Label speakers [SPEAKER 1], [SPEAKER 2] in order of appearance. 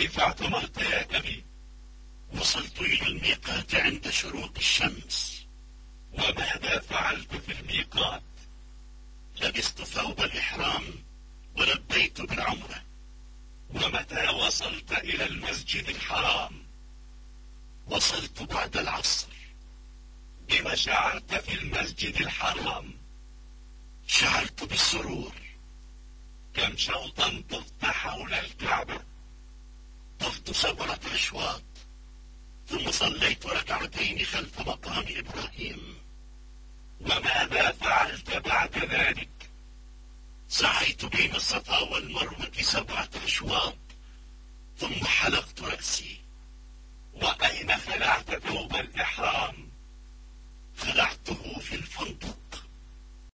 [SPEAKER 1] كيف اعتمرت يا أبي
[SPEAKER 2] وصلت إلى الميقات عند شروق الشمس.
[SPEAKER 1] وماذا فعلت في الميقات؟
[SPEAKER 2] لبست ثوب الإحرام ولبيت بالعمرة
[SPEAKER 1] ومتى وصلت إلى المسجد الحرام؟
[SPEAKER 2] وصلت بعد العصر.
[SPEAKER 1] بما شعرت في المسجد الحرام؟
[SPEAKER 2] شعرت بالسرور.
[SPEAKER 1] كم شوطا طفت حول
[SPEAKER 2] طفت سبعة أشواط ثم صليت ركعتين خلف مقام إبراهيم.
[SPEAKER 1] وماذا فعلت بعد ذلك؟
[SPEAKER 2] سعيت بين الصفا والمروة سبعة أشواط ثم حلقت رأسي.
[SPEAKER 1] وأين خلعت ثوب الإحرام